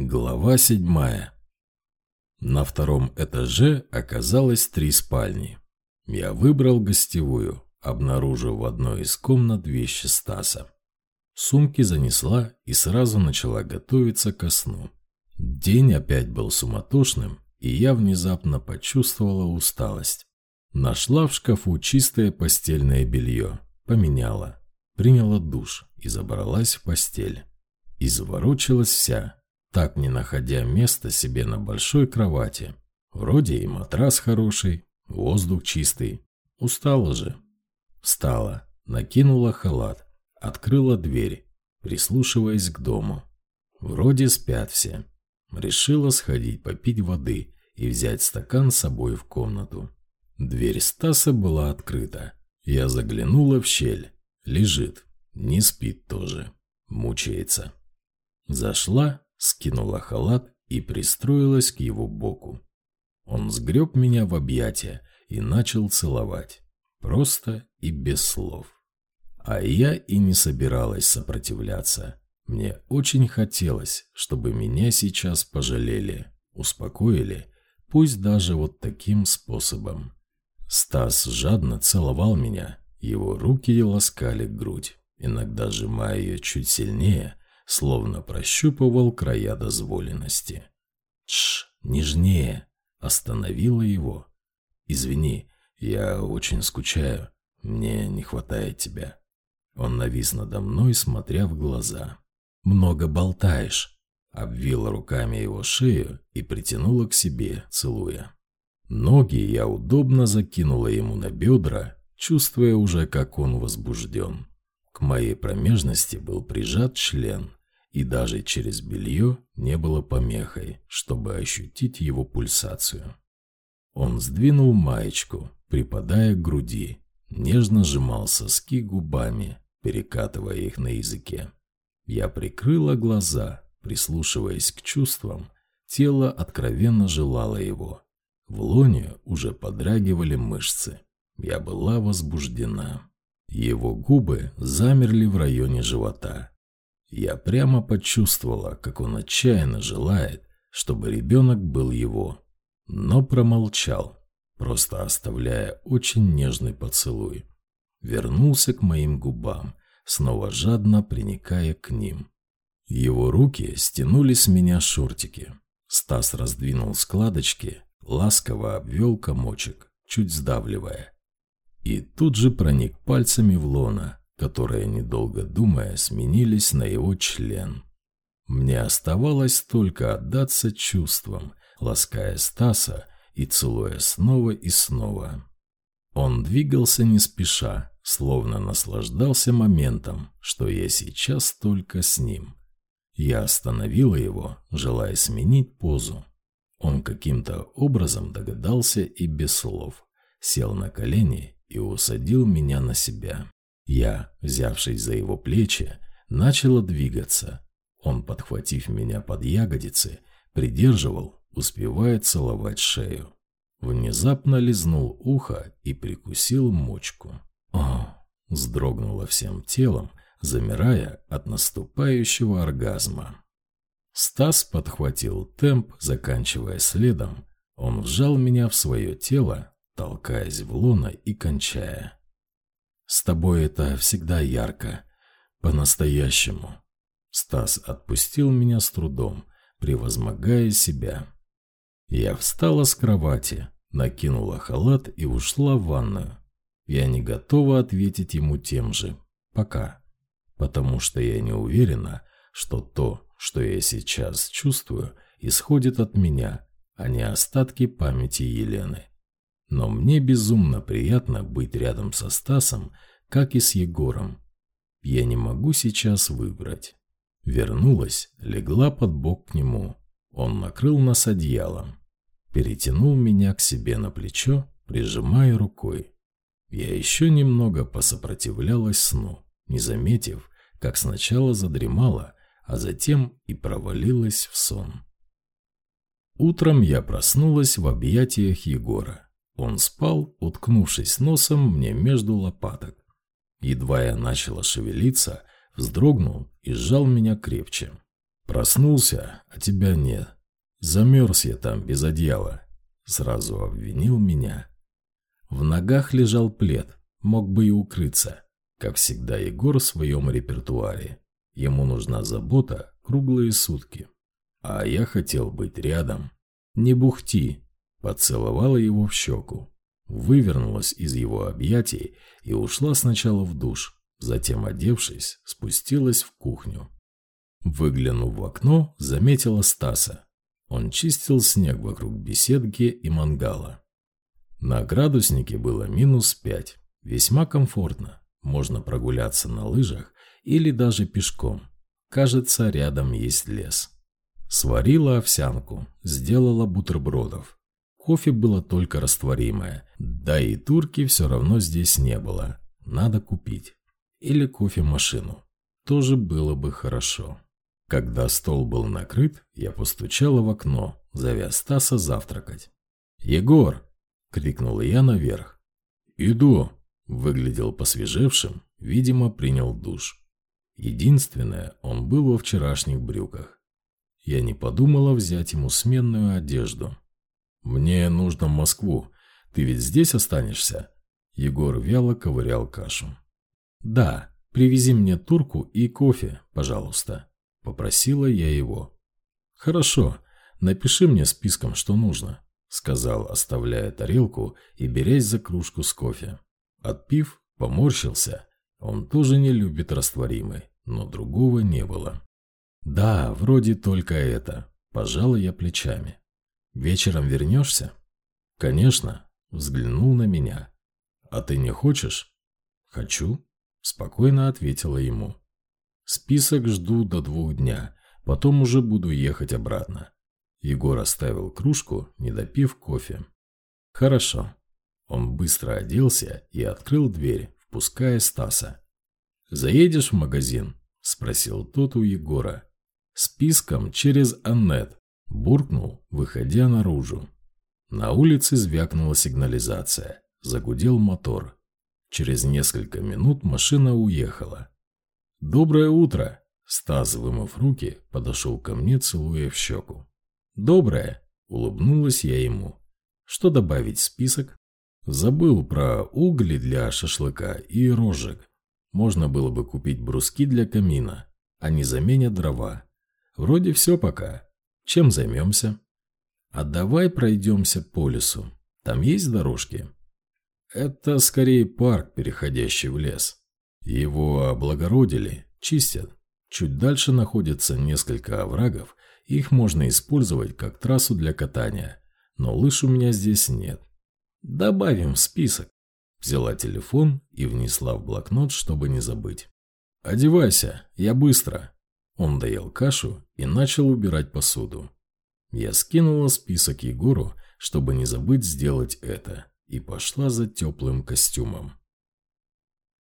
Глава седьмая. На втором этаже оказалось три спальни. Я выбрал гостевую, обнаружив в одной из комнат вещи Стаса. Сумки занесла и сразу начала готовиться ко сну. День опять был суматошным, и я внезапно почувствовала усталость. Нашла в шкафу чистое постельное белье, поменяла, приняла душ и забралась в постель. И заворочилась вся, так не находя места себе на большой кровати. Вроде и матрас хороший, воздух чистый. Устала же. Встала, накинула халат, открыла дверь, прислушиваясь к дому. Вроде спят все. Решила сходить попить воды и взять стакан с собой в комнату. Дверь Стаса была открыта. Я заглянула в щель. Лежит. Не спит тоже. Мучается. Зашла, скинула халат и пристроилась к его боку. Он сгреб меня в объятия и начал целовать. Просто и без слов. А я и не собиралась сопротивляться. Мне очень хотелось, чтобы меня сейчас пожалели, успокоили, пусть даже вот таким способом. Стас жадно целовал меня, его руки ласкали грудь, иногда сжимая ее чуть сильнее, словно прощупывал края дозволенности. «Тш, нежнее!» – остановила его. «Извини, я очень скучаю, мне не хватает тебя». Он навис надо мной, смотря в глаза. «Много болтаешь», – обвила руками его шею и притянула к себе, целуя. Ноги я удобно закинула ему на бедра, чувствуя уже, как он возбужден. К моей промежности был прижат член, и даже через белье не было помехой, чтобы ощутить его пульсацию. Он сдвинул маечку, припадая к груди, нежно сжимал соски губами, перекатывая их на языке. Я прикрыла глаза, прислушиваясь к чувствам, тело откровенно желало его. В лоне уже подрагивали мышцы. Я была возбуждена. Его губы замерли в районе живота, я прямо почувствовала, как он отчаянно желает, чтобы ребенок был его, но промолчал, просто оставляя очень нежный поцелуй. Вернулся к моим губам, снова жадно приникая к ним. Его руки стянули с меня шортики. Стас раздвинул складочки, ласково обвел комочек, чуть сдавливая. И тут же проник пальцами в лона, которые, недолго думая, сменились на его член. Мне оставалось только отдаться чувствам, лаская Стаса и целуя снова и снова. Он двигался не спеша, словно наслаждался моментом, что я сейчас только с ним. Я остановила его, желая сменить позу. Он каким-то образом догадался и без слов, сел на колени и усадил меня на себя. Я, взявшись за его плечи, начала двигаться. Он, подхватив меня под ягодицы, придерживал, успевая целовать шею. Внезапно лизнул ухо и прикусил мочку. О, вздрогнула всем телом, замирая от наступающего оргазма. Стас подхватил темп, заканчивая следом. Он вжал меня в свое тело, толкаясь в лоно и кончая. С тобой это всегда ярко. По-настоящему. Стас отпустил меня с трудом, превозмогая себя. Я встала с кровати, накинула халат и ушла в ванную. Я не готова ответить ему тем же. Пока. Потому что я не уверена, что то, что я сейчас чувствую, исходит от меня, а не остатки памяти Елены. Но мне безумно приятно быть рядом со Стасом, как и с Егором. Я не могу сейчас выбрать. Вернулась, легла под бок к нему. Он накрыл нас одеялом. Перетянул меня к себе на плечо, прижимая рукой. Я еще немного посопротивлялась сну, не заметив, как сначала задремала, а затем и провалилась в сон. Утром я проснулась в объятиях Егора. Он спал, уткнувшись носом мне между лопаток. Едва я начала шевелиться, вздрогнул и сжал меня крепче. Проснулся, а тебя нет. Замерз я там без одеяла. Сразу обвинил меня. В ногах лежал плед, мог бы и укрыться. Как всегда, Егор в своем репертуаре. Ему нужна забота круглые сутки. А я хотел быть рядом. Не бухти. Поцеловала его в щеку. Вывернулась из его объятий и ушла сначала в душ. Затем, одевшись, спустилась в кухню. Выглянув в окно, заметила Стаса. Он чистил снег вокруг беседки и мангала. На градуснике было минус пять. Весьма комфортно. Можно прогуляться на лыжах или даже пешком. Кажется, рядом есть лес. Сварила овсянку, сделала бутербродов. Кофе было только растворимое, да и турки все равно здесь не было. Надо купить. Или кофемашину. Тоже было бы хорошо. Когда стол был накрыт, я постучала в окно, зовя Стаса завтракать. «Егор!» — крикнула я наверх. «Иду!» — выглядел посвежевшим, видимо, принял душ. Единственное, он был во вчерашних брюках. Я не подумала взять ему сменную одежду. «Мне нужно в Москву. Ты ведь здесь останешься?» Егор вяло ковырял кашу. «Да, привези мне турку и кофе, пожалуйста». Попросила я его. «Хорошо, напиши мне списком, что нужно», — сказал, оставляя тарелку и берясь за кружку с кофе. Отпив, поморщился. Он тоже не любит растворимый, но другого не было. «Да, вроде только это», — пожала я плечами. «Вечером вернешься?» «Конечно», — взглянул на меня. «А ты не хочешь?» «Хочу», — спокойно ответила ему. Список жду до двух дня, потом уже буду ехать обратно. Егор оставил кружку, не допив кофе. Хорошо. Он быстро оделся и открыл дверь, впуская Стаса. «Заедешь в магазин?» – спросил тот у Егора. «Списком через Аннет», – буркнул, выходя наружу. На улице звякнула сигнализация. Загудел мотор. Через несколько минут машина уехала. «Доброе утро!» Стас, вымыв руки, подошел ко мне, целуя в щеку. «Доброе!» – улыбнулась я ему. «Что добавить в список?» Забыл про угли для шашлыка и рожек. Можно было бы купить бруски для камина. Они заменят дрова. Вроде все пока. Чем займемся? А давай пройдемся по лесу. Там есть дорожки? Это скорее парк, переходящий в лес. Его облагородили, чистят. Чуть дальше находится несколько оврагов, их можно использовать как трассу для катания, но лыж у меня здесь нет. Добавим в список. Взяла телефон и внесла в блокнот, чтобы не забыть. «Одевайся, я быстро». Он доел кашу и начал убирать посуду. Я скинула список Егору, чтобы не забыть сделать это, и пошла за теплым костюмом.